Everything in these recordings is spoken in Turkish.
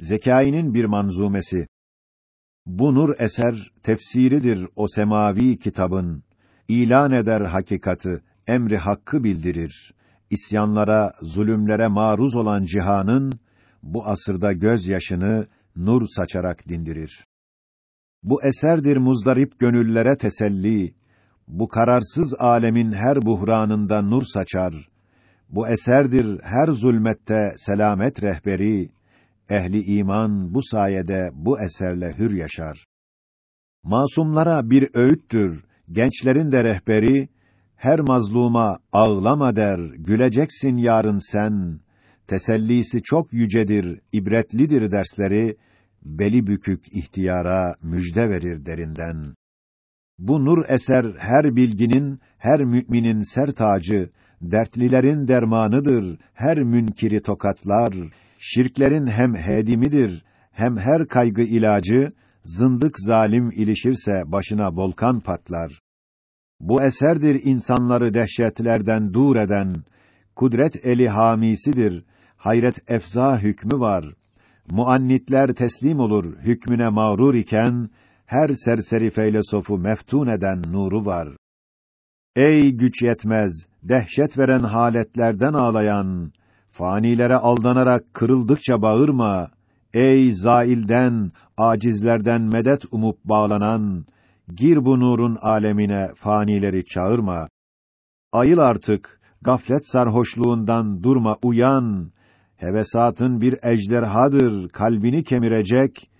Zekai'nin bir manzumesi. Bu nur eser tefsiridir o semavi kitabın. İlan eder hakikatı, emri hakkı bildirir. İsyanlara, zulümlere maruz olan cihanın bu asırda gözyaşını nur saçarak dindirir. Bu eserdir muzdarip gönüllere teselli. Bu kararsız alemin her buhranında nur saçar. Bu eserdir her zulmette selamet rehberi. Ehli iman bu sayede bu eserle hür yaşar. Masumlara bir öğüttür, gençlerin de rehberi, her mazluma ağlama der, güleceksin yarın sen. Tesellisi çok yücedir, ibretlidir dersleri, beli bükük ihtiyara müjde verir derinden. Bu nur eser her bilginin, her müminin ser tacı, dertlilerin dermanıdır, her münkiri tokatlar, şirklerin hem hedimidir, hem her kaygı ilacı, zındık zalim ilişirse başına volkan patlar. Bu eserdir insanları dehşetlerden dur eden, kudret eli hamisidir, hayret efza hükmü var. Muannitler teslim olur hükmüne mağrur iken, her serseri feylesofu meftun eden nuru var. Ey güç yetmez, dehşet veren haletlerden ağlayan, fanilere aldanarak kırıldıkça bağırma. Ey zailden, acizlerden medet umup bağlanan, gir bu nurun alemine, fanileri çağırma. Ayıl artık, gaflet sarhoşluğundan durma, uyan. Hevesatın bir ejderhadır, kalbini kemirecek.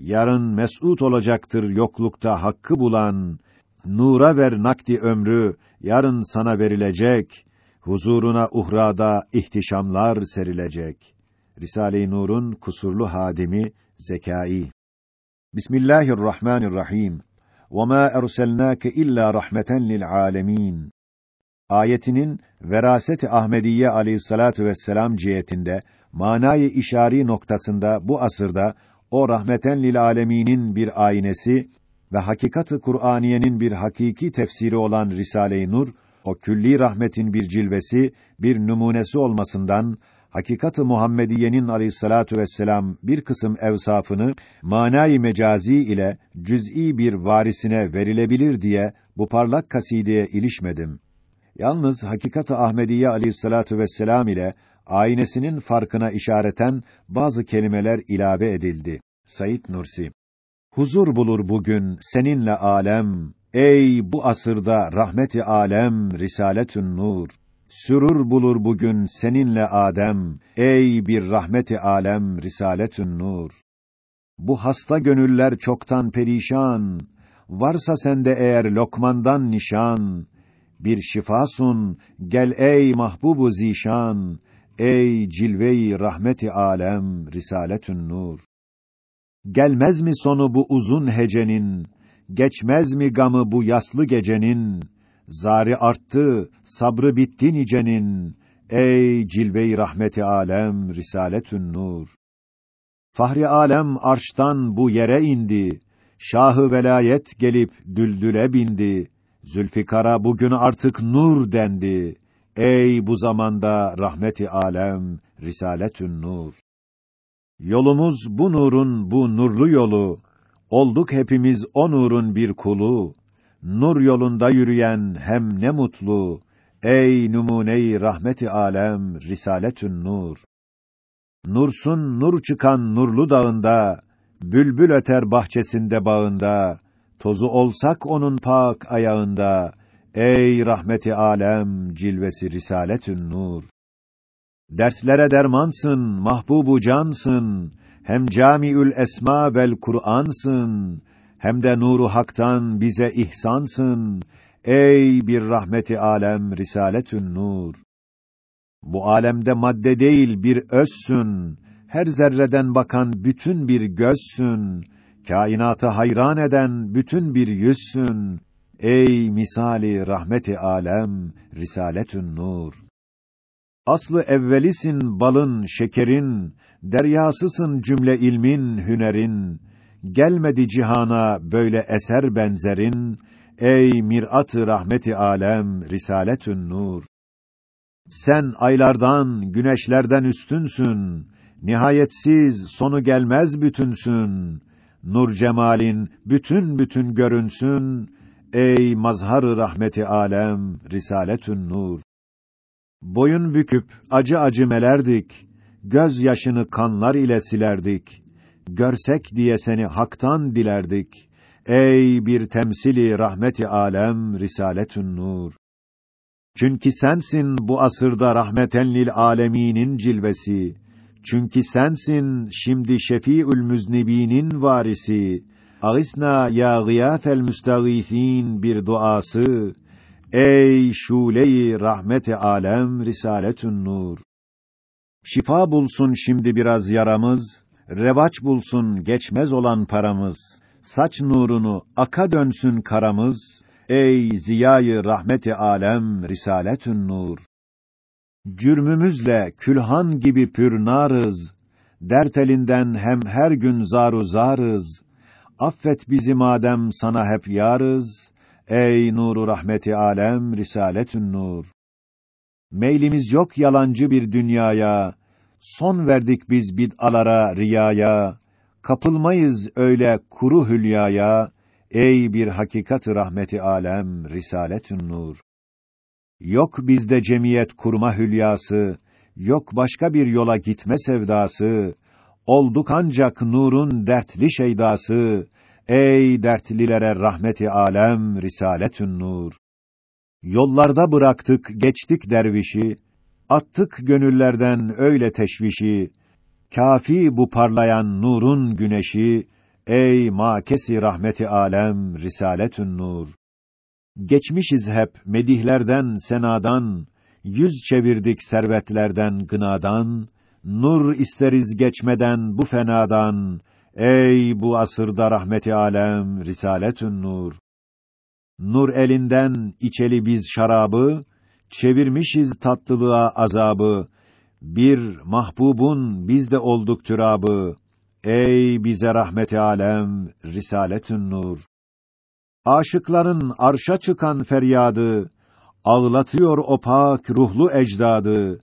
Yarın mes'ud olacaktır yoklukta hakkı bulan. Nura ver nakdi ömrü, yarın sana verilecek huzuruna uhrada ihtişamlar serilecek. Risale-i Nur'un kusurlu hadimi Zekai. Bismillahirrahmanirrahim. Ve ma erselnake illa rahmeten lil alemin. Ayetinin veraseti Ahmediye aleyhissalatu vesselam cihetinde manayı işari noktasında bu asırda o rahmeten lil aleminin bir aynesi ve hakikatı Kur'aniyenin bir hakiki tefsiri olan Risale-i Nur o külli rahmetin bir cilvesi, bir numunesi olmasından hakikat-ı Muhammediyenin aleyhissalatu vesselam bir kısım evsafını manayı mecazi ile cüz'i bir varisine verilebilir diye bu parlak kasideye ilişmedim. Yalnız hakikat-ı Ahmediye aleyhissalatu vesselam ile aynesinin farkına işareten bazı kelimeler ilave edildi. Sayit Nursi Huzur bulur bugün seninle alem Ey bu asırda rahmeti alem risaletün nur. Sürur bulur bugün seninle Adem, ey bir rahmeti alem risaletün nur. Bu hasta gönüller çoktan perişan, varsa sende eğer lokmandan nişan, bir şifasun, gel ey mahbubu zişan, ey cilve-i rahmeti alem risaletün nur. Gelmez mi sonu bu uzun hecenin, geçmez mi gamı bu yaslı gecenin, Zari arttı, sabrı bitti nicenin. Ey cilve-i rahmeti alem, risaletün nur. Fahri alem arştan bu yere indi. Şahı velayet gelip düldüle bindi. Zülfikara bugün artık nur dendi. Ey bu zamanda rahmeti alem, risaletün nur. Yolumuz bu nurun bu nurlu yolu. Olduk hepimiz o nurun bir kulu nur yolunda yürüyen hem ne mutlu. Ey numune-i rahmeti alem, risaletün nur. Nursun nur çıkan nurlu dağında, bülbül öter bahçesinde bağında, tozu olsak onun pak ayağında. Ey rahmeti alem, cilvesi risaletün nur. Dertlere dermansın, mahbubu cansın, hem camiül esma vel Kur'ansın hem de nuru haktan bize ihsansın. Ey bir rahmeti alem risaletün nur. Bu alemde madde değil bir özsün. Her zerreden bakan bütün bir gözsün. Kainatı hayran eden bütün bir yüzsün. Ey misali rahmeti alem risaletün nur. Aslı evvelisin balın, şekerin, deryasısın cümle ilmin, hünerin gelmedi cihana böyle eser benzerin, ey mirat-ı rahmeti alem, risaletün nur. Sen aylardan, güneşlerden üstünsün, Nihayetsiz, sonu gelmez bütünsün. Nur cemalin bütün bütün görünsün. Ey mazhar rahmeti alem, risaletün nur. Boyun büküp acı acı melerdik. Göz yaşını kanlar ile silerdik. Görsek diye seni haktan dilerdik. Ey bir temsili rahmeti alem, risaletün nur. Çünkü sensin bu asırda rahmeten lil aleminin cilvesi. Çünkü sensin şimdi şefi'ül müznibinin varisi. Ağisna ya gıyâfel müstagîthîn bir duası. Ey şule-i rahmeti alem risaletün nur. Şifa bulsun şimdi biraz yaramız, revaç bulsun geçmez olan paramız. Saç nurunu aka dönsün karamız. Ey ziyayı rahmeti alem risaletün nur. Cürmümüzle külhan gibi pürnarız. Dert elinden hem her gün zaru zarız. Affet bizi madem sana hep yarız. Ey nuru rahmeti alem risaletün nur. Meylimiz yok yalancı bir dünyaya. Son verdik biz bid'alara, riyaya. Kapılmayız öyle kuru hülyaya. Ey bir hakikat rahmeti alem risaletün nur. Yok bizde cemiyet kurma hülyası, yok başka bir yola gitme sevdası. Olduk ancak nurun dertli şeydası. Ey dertlilere rahmeti alem risaletün nur. Yollarda bıraktık, geçtik dervişi, attık gönüllerden öyle teşvişi. Kafi bu parlayan nurun güneşi, ey makesi rahmeti alem risaletün nur. Geçmişiz hep medihlerden, senadan, yüz çevirdik servetlerden, gınadan, nur isteriz geçmeden bu fenadan, ey bu asırda rahmeti alem, risaletün nur. Nur elinden içeli biz şarabı, çevirmişiz tatlılığa azabı, bir mahbubun bizde olduk türabı, ey bize rahmeti alem, risaletün nur. Aşıkların arşa çıkan feryadı, ağlatıyor opak ruhlu ecdadı.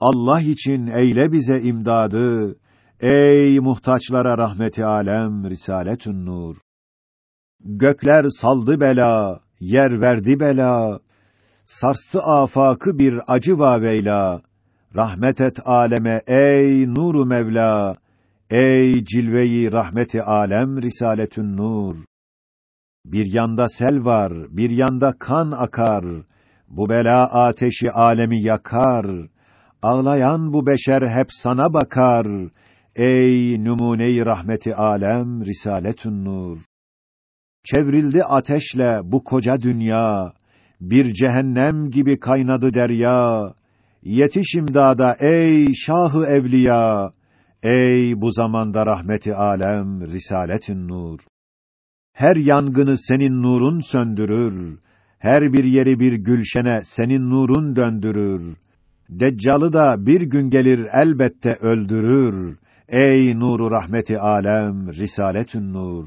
Allah için eyle bize imdadı. Ey muhtaçlara rahmeti alem, risaletün nur. Gökler saldı bela, yer verdi bela. Sarstı afakı bir acı vaveyla. Rahmet et aleme ey nuru Mevla. Ey cilveyi rahmeti alem risaletün nur. Bir yanda sel var, bir yanda kan akar. Bu bela ateşi alemi yakar. Ağlayan bu beşer hep sana bakar. Ey numune-i rahmeti alem, risaletün nur. Çevrildi ateşle bu koca dünya. Bir cehennem gibi kaynadı derya. Yetiş imdada ey şahı evliya. Ey bu zamanda rahmeti alem, risaletin nur. Her yangını senin nurun söndürür. Her bir yeri bir gülşene senin nurun döndürür. Deccalı da bir gün gelir elbette öldürür. Ey nuru rahmeti alem, risaletün nur.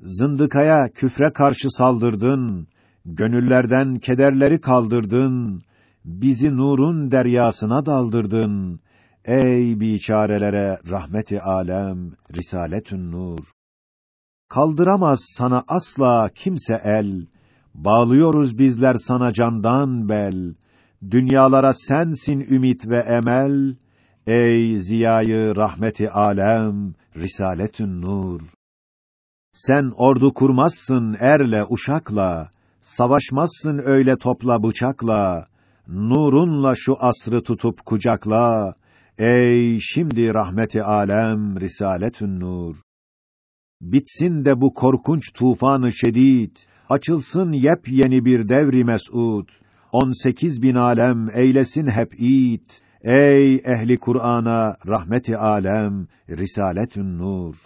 Zındıkaya küfre karşı saldırdın. Gönüllerden kederleri kaldırdın. Bizi nurun deryasına daldırdın. Ey biçarelere rahmeti alem, risaletün nur. Kaldıramaz sana asla kimse el. Bağlıyoruz bizler sana candan bel. Dünyalara sensin ümit ve emel. Ey ziyayı rahmeti alem, risaletün nur. Sen ordu kurmazsın erle uşakla, savaşmazsın öyle topla bıçakla. Nurunla şu asrı tutup kucakla. Ey şimdi rahmeti alem, risaletün nur. Bitsin de bu korkunç tufanı şedid, açılsın yepyeni bir devri mes'ud. On sekiz bin alem eylesin hep it. Ey ehli Kur'an'a rahmeti alem, risaletün nur.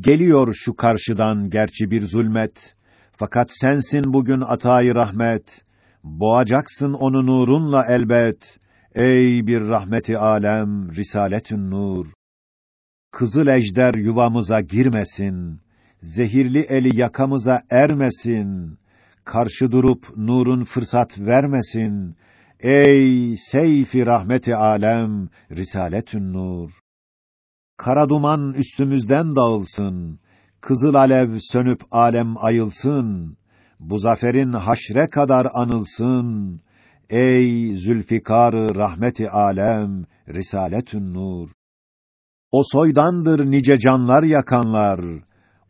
Geliyor şu karşıdan gerçi bir zulmet, fakat sensin bugün atayı rahmet. Boğacaksın onu nurunla elbet. Ey bir rahmeti alem, risaletün nur. Kızıl ejder yuvamıza girmesin. Zehirli eli yakamıza ermesin. Karşı durup nurun fırsat vermesin. Ey seyfi rahmeti alem, risaletün nur. Kara duman üstümüzden dağılsın. Kızıl alev sönüp alem ayılsın. Bu zaferin haşre kadar anılsın. Ey Zülfikar rahmeti alem, risaletün nur. O soydandır nice canlar yakanlar.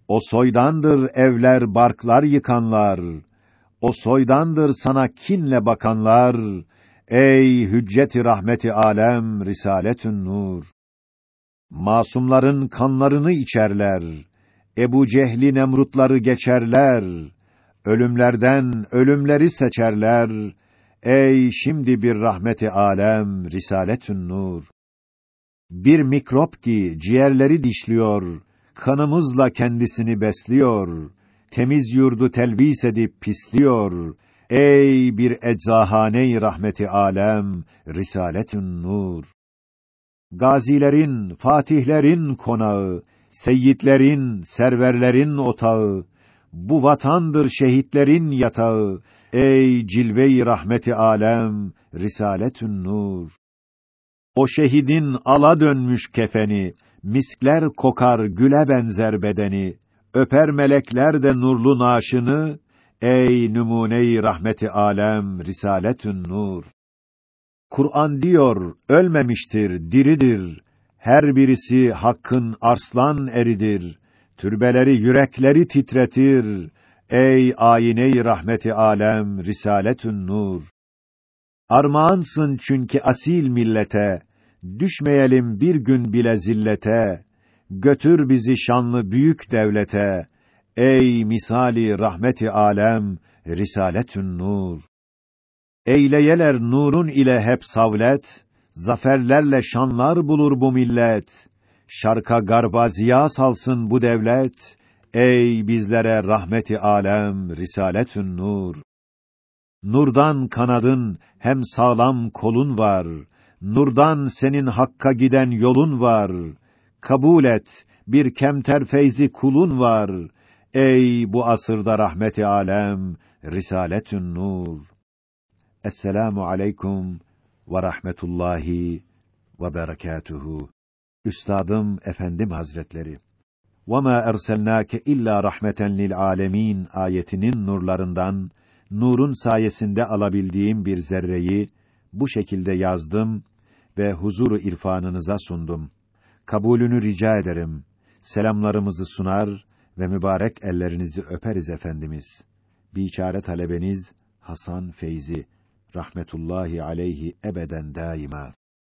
O soydandır evler, barklar yıkanlar. O soydandır sana kinle bakanlar. Ey hücceti rahmeti alem, risaletün nur. Masumların kanlarını içerler. Ebu Cehli Nemrutları geçerler. Ölümlerden ölümleri seçerler. Ey şimdi bir rahmeti alem, risaletün nur. Bir mikrop ki ciğerleri dişliyor, kanımızla kendisini besliyor, temiz yurdu telbis edip pisliyor. Ey bir eczahane rahmeti alem, risaletün nur. Gazilerin, fatihlerin konağı, seyyidlerin, serverlerin otağı, bu vatandır şehitlerin yatağı. Ey cilve-i rahmeti alem, risaletün nur. O şehidin ala dönmüş kefeni, miskler kokar güle benzer bedeni, öper melekler de nurlu naşını, ey numune-i rahmeti alem, risaletün nur. Kur'an diyor, ölmemiştir, diridir. Her birisi hakkın arslan eridir. Türbeleri, yürekleri titretir. Ey ayine-i rahmeti alem, risaletün nur. Armağansın çünkü asil millete, düşmeyelim bir gün bile zillete. Götür bizi şanlı büyük devlete. Ey misali rahmeti alem, risaletün nur. Eyleyeler nurun ile hep savlet, zaferlerle şanlar bulur bu millet. Şarka garba ziya salsın bu devlet. Ey bizlere rahmeti alem, risaletün nur. Nurdan kanadın hem sağlam kolun var. Nurdan senin hakka giden yolun var. Kabul et, bir kemter feyzi kulun var. Ey bu asırda rahmeti alem, risaletün nur. Esselamu aleyküm ve rahmetullahi ve berekatuhu. Üstadım efendim hazretleri. وَمَا اَرْسَلْنَاكَ illa rahmeten lil alemin ayetinin nurlarından nurun sayesinde alabildiğim bir zerreyi bu şekilde yazdım ve huzuru irfanınıza sundum. Kabulünü rica ederim. Selamlarımızı sunar ve mübarek ellerinizi öperiz efendimiz. Biçare talebeniz Hasan Feyzi rahmetullahi aleyhi ebeden daima.